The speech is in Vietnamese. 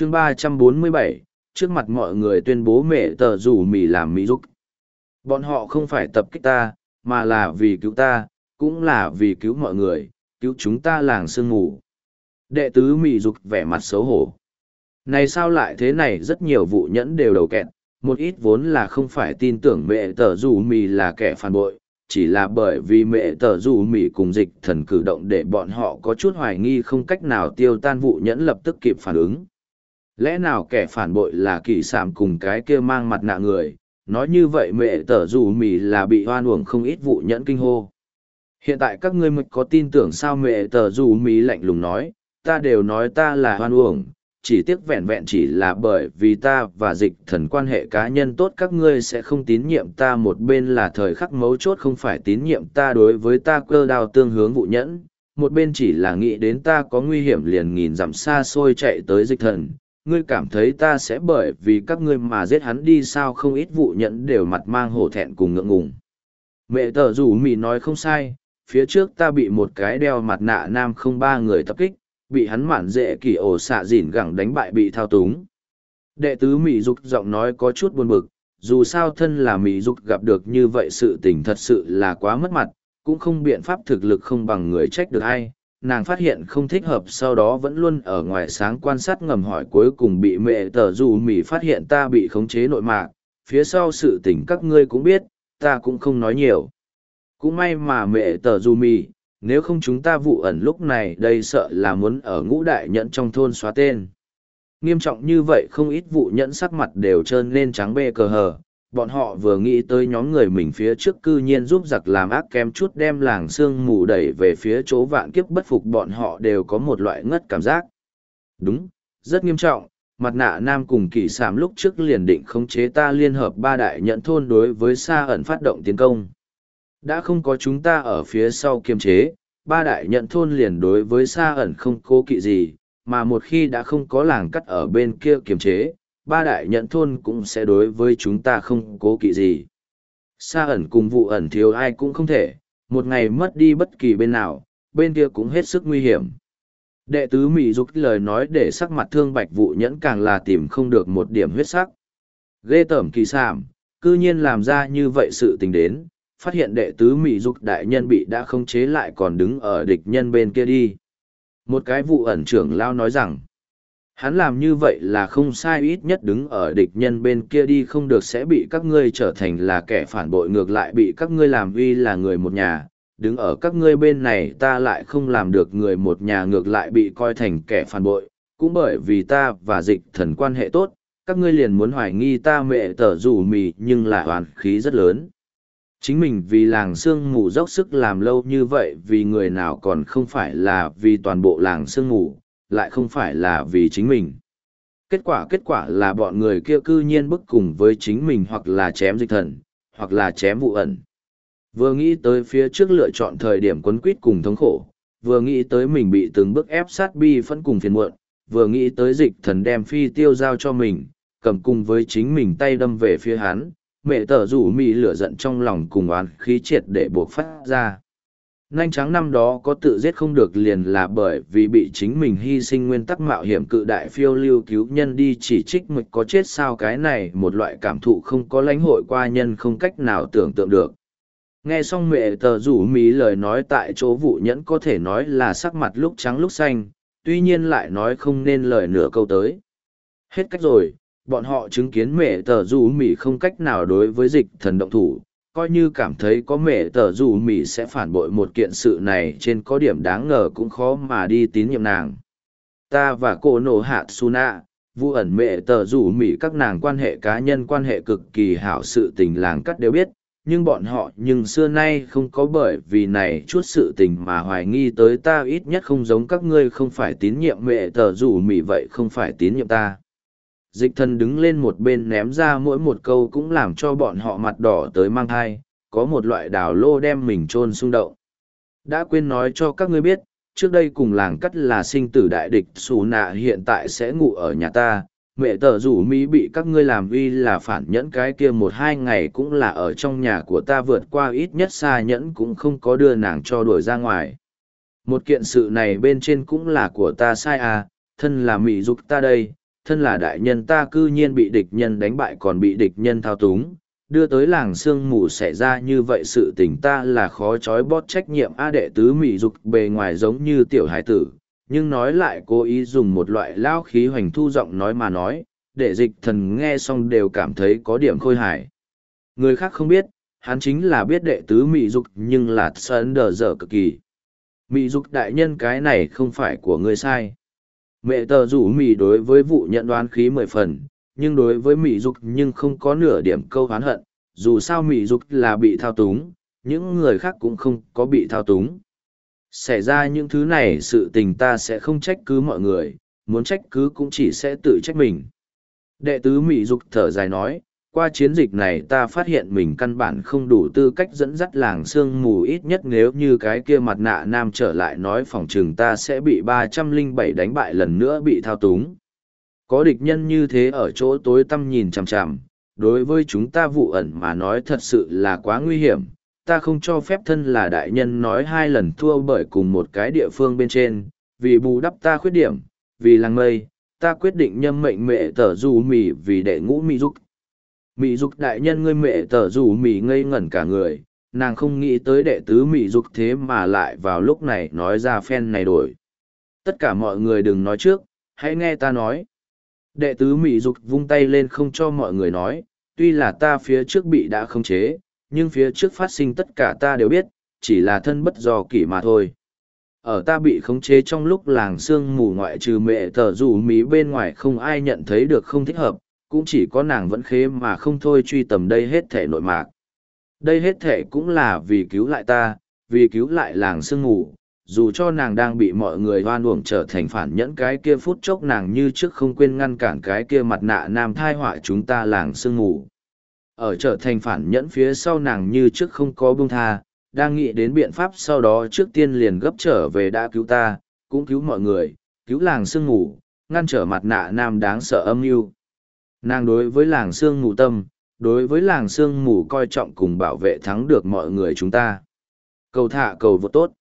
chương ba trăm bốn mươi bảy, trước mặt mọi người tuyên bố mẹ tờ rủ mì làm mỹ giúp bọn họ không phải tập kích ta, mà là vì cứu ta, cũng là vì cứu mọi người, cứu chúng ta làng sương mù. Đệ tứ mị dục vẻ mặt xấu hổ. Này sao lại thế này, rất nhiều vụ nhẫn đều đầu kẹt, một ít vốn là không phải tin tưởng mẹ tờ rủ mì là kẻ phản bội, chỉ là bởi vì mẹ tờ rủ mì cùng dịch thần cử động để bọn họ có chút hoài nghi không cách nào tiêu tan vụ nhẫn lập tức kịp phản ứng lẽ nào kẻ phản bội là kỳ sảm cùng cái kia mang mặt nạ người? Nói như vậy mẹ tở dù mì là bị hoan uổng không ít vụ nhẫn kinh hô. Hiện tại các ngươi mới có tin tưởng sao mẹ tở dù mì lạnh lùng nói, ta đều nói ta là hoan uổng, chỉ tiếc vẹn vẹn chỉ là bởi vì ta và dịch thần quan hệ cá nhân tốt các ngươi sẽ không tín nhiệm ta một bên là thời khắc mấu chốt không phải tín nhiệm ta đối với ta cơ đao tương hướng vụ nhẫn, một bên chỉ là nghĩ đến ta có nguy hiểm liền nghìn dặm xa xôi chạy tới dịch thần ngươi cảm thấy ta sẽ bởi vì các ngươi mà giết hắn đi sao? Không ít vụ nhẫn đều mặt mang hổ thẹn cùng ngượng ngùng. Mẹ tờ rủ mì nói không sai, phía trước ta bị một cái đeo mặt nạ nam không ba người tập kích, bị hắn mạn dễ kỳ ổ xạ dỉn gẳng đánh bại bị thao túng. Đệ tứ mì dục giọng nói có chút buồn bực, dù sao thân là mì dục gặp được như vậy sự tình thật sự là quá mất mặt, cũng không biện pháp thực lực không bằng người trách được hay nàng phát hiện không thích hợp sau đó vẫn luôn ở ngoài sáng quan sát ngầm hỏi cuối cùng bị mẹ tờ dù mỉ phát hiện ta bị khống chế nội mạc. Phía sau sự tình các ngươi cũng biết ta cũng không nói nhiều. Cũng may mà mẹ tờ dù mỉ nếu không chúng ta vụ ẩn lúc này đây sợ là muốn ở ngũ đại nhẫn trong thôn xóa tên. Nghiêm trọng như vậy không ít vụ nhẫn sắc mặt đều trơn lên trắng bê cờ hờ, bọn họ vừa nghĩ tới nhóm người mình phía trước cư nhiên giúp giặc làm ác kém chút đem làng sương mù đẩy về phía chỗ vạn kiếp bất phục bọn họ đều có một loại ngất cảm giác. Đúng, rất nghiêm trọng, mặt nạ nam cùng kỳ sảm lúc trước liền định khống chế ta liên hợp ba đại nhận thôn đối với xa ẩn phát động tiến công. Đã không có chúng ta ở phía sau kiềm chế, ba đại nhận thôn liền đối với xa ẩn không cố kỵ gì, mà một khi đã không có làng cắt ở bên kia kiềm chế, ba đại nhận thôn cũng sẽ đối với chúng ta không cố kỵ gì. Sa ẩn cùng vụ ẩn thiếu ai cũng không thể, một ngày mất đi bất kỳ bên nào, bên kia cũng hết sức nguy hiểm. Đệ tứ Mỹ dục lời nói để sắc mặt thương bạch vụ nhẫn càng là tìm không được một điểm huyết sắc. Ghê tởm kỳ sảm, cư nhiên làm ra như vậy sự tình đến, phát hiện đệ tứ mỹ dục đại nhân bị đã không chế lại còn đứng ở địch nhân bên kia đi. Một cái vụ ẩn trưởng lao nói rằng, hắn làm như vậy là không sai ít nhất đứng ở địch nhân bên kia đi không được sẽ bị các ngươi trở thành là kẻ phản bội ngược lại bị các ngươi làm uy là người một nhà. Đứng ở các ngươi bên này ta lại không làm được người một nhà ngược lại bị coi thành kẻ phản bội, cũng bởi vì ta và dịch thần quan hệ tốt, các ngươi liền muốn hoài nghi ta mẹ tở rủ mì nhưng là hoàn khí rất lớn. Chính mình vì làng sương mù dốc sức làm lâu như vậy vì người nào còn không phải là vì toàn bộ làng sương mù, lại không phải là vì chính mình. Kết quả kết quả là bọn người kia cư nhiên bức cùng với chính mình hoặc là chém dịch thần, hoặc là chém vụ ẩn. Vừa nghĩ tới phía trước lựa chọn thời điểm quấn quýt cùng thống khổ, vừa nghĩ tới mình bị từng bước ép sát bi phân cùng phiền muộn, vừa nghĩ tới dịch thần đem phi tiêu giao cho mình, cầm cùng với chính mình tay đâm về phía hắn, mẹ tờ rủ mì lửa giận trong lòng cùng oán khí triệt để buộc phát ra nhanh trắng năm đó có tự giết không được liền là bởi vì bị chính mình hy sinh nguyên tắc mạo hiểm cự đại phiêu lưu cứu nhân đi chỉ trích mực có chết sao cái này một loại cảm thụ không có lãnh hội qua nhân không cách nào tưởng tượng được. Nghe xong mẹ tờ rủ mí lời nói tại chỗ vụ nhẫn có thể nói là sắc mặt lúc trắng lúc xanh, tuy nhiên lại nói không nên lời nửa câu tới. Hết cách rồi, bọn họ chứng kiến mẹ tờ rủ mỹ không cách nào đối với dịch thần động thủ coi như cảm thấy có mẹ tờ dù mỹ sẽ phản bội một kiện sự này trên có điểm đáng ngờ cũng khó mà đi tín nhiệm nàng. Ta và cô nổ hạ suna vu ẩn mẹ tờ dù mỹ các nàng quan hệ cá nhân quan hệ cực kỳ hảo sự tình làng cắt đều biết, nhưng bọn họ nhưng xưa nay không có bởi vì này chút sự tình mà hoài nghi tới ta ít nhất không giống các ngươi không phải tín nhiệm mẹ tờ dù mỹ vậy không phải tín nhiệm ta dịch thần đứng lên một bên ném ra mỗi một câu cũng làm cho bọn họ mặt đỏ tới mang thai, có một loại đào lô đem mình chôn xung động. Đã quên nói cho các ngươi biết, trước đây cùng làng cắt là sinh tử đại địch, xù nạ hiện tại sẽ ngủ ở nhà ta, mẹ tờ rủ mỹ bị các ngươi làm uy là phản nhẫn cái kia một hai ngày cũng là ở trong nhà của ta vượt qua ít nhất xa nhẫn cũng không có đưa nàng cho đuổi ra ngoài. Một kiện sự này bên trên cũng là của ta sai à thân là mỹ dục ta đây thân là đại nhân ta cư nhiên bị địch nhân đánh bại còn bị địch nhân thao túng, đưa tới làng sương mù xảy ra như vậy sự tình ta là khó trói bót trách nhiệm A đệ tứ mỹ dục bề ngoài giống như tiểu hải tử, nhưng nói lại cố ý dùng một loại lao khí hoành thu giọng nói mà nói, để dịch thần nghe xong đều cảm thấy có điểm khôi hài. Người khác không biết, hắn chính là biết đệ tứ mỹ dục nhưng là sơn đờ dở cực kỳ. Mỹ dục đại nhân cái này không phải của người sai. Mẹ tờ rủ mì đối với vụ nhận đoán khí mười phần, nhưng đối với mỹ dục nhưng không có nửa điểm câu hán hận, dù sao mỹ dục là bị thao túng, những người khác cũng không có bị thao túng. Xảy ra những thứ này sự tình ta sẽ không trách cứ mọi người, muốn trách cứ cũng chỉ sẽ tự trách mình. Đệ tứ Mỹ Dục thở dài nói, qua chiến dịch này ta phát hiện mình căn bản không đủ tư cách dẫn dắt làng sương mù ít nhất nếu như cái kia mặt nạ nam trở lại nói phòng trường ta sẽ bị ba trăm linh bảy đánh bại lần nữa bị thao túng. Có địch nhân như thế ở chỗ tối tăm nhìn chằm chằm, đối với chúng ta vụ ẩn mà nói thật sự là quá nguy hiểm. Ta không cho phép thân là đại nhân nói hai lần thua bởi cùng một cái địa phương bên trên, vì bù đắp ta khuyết điểm, vì làng mây, ta quyết định nhâm mệnh mẹ tờ dù mì vì đệ ngũ mì giúp. Mị dục đại nhân ngươi mẹ tở rủ mỹ ngây ngẩn cả người, nàng không nghĩ tới đệ tứ mị dục thế mà lại vào lúc này nói ra phen này đổi. Tất cả mọi người đừng nói trước, hãy nghe ta nói. Đệ tứ mị dục vung tay lên không cho mọi người nói, tuy là ta phía trước bị đã khống chế, nhưng phía trước phát sinh tất cả ta đều biết, chỉ là thân bất do kỷ mà thôi. Ở ta bị khống chế trong lúc làng sương mù ngoại trừ mẹ tờ rủ mỹ bên ngoài không ai nhận thấy được không thích hợp, cũng chỉ có nàng vẫn khế mà không thôi truy tầm đây hết thể nội mạc. Đây hết thể cũng là vì cứu lại ta, vì cứu lại làng sương ngủ dù cho nàng đang bị mọi người hoan uổng trở thành phản nhẫn cái kia phút chốc nàng như trước không quên ngăn cản cái kia mặt nạ nam thai họa chúng ta làng sương ngủ Ở trở thành phản nhẫn phía sau nàng như trước không có buông tha, đang nghĩ đến biện pháp sau đó trước tiên liền gấp trở về đã cứu ta, cũng cứu mọi người, cứu làng sương ngủ ngăn trở mặt nạ nam đáng sợ âm mưu Nàng đối với làng sương mù tâm, đối với làng sương mù coi trọng cùng bảo vệ thắng được mọi người chúng ta. Cầu thả cầu vô tốt.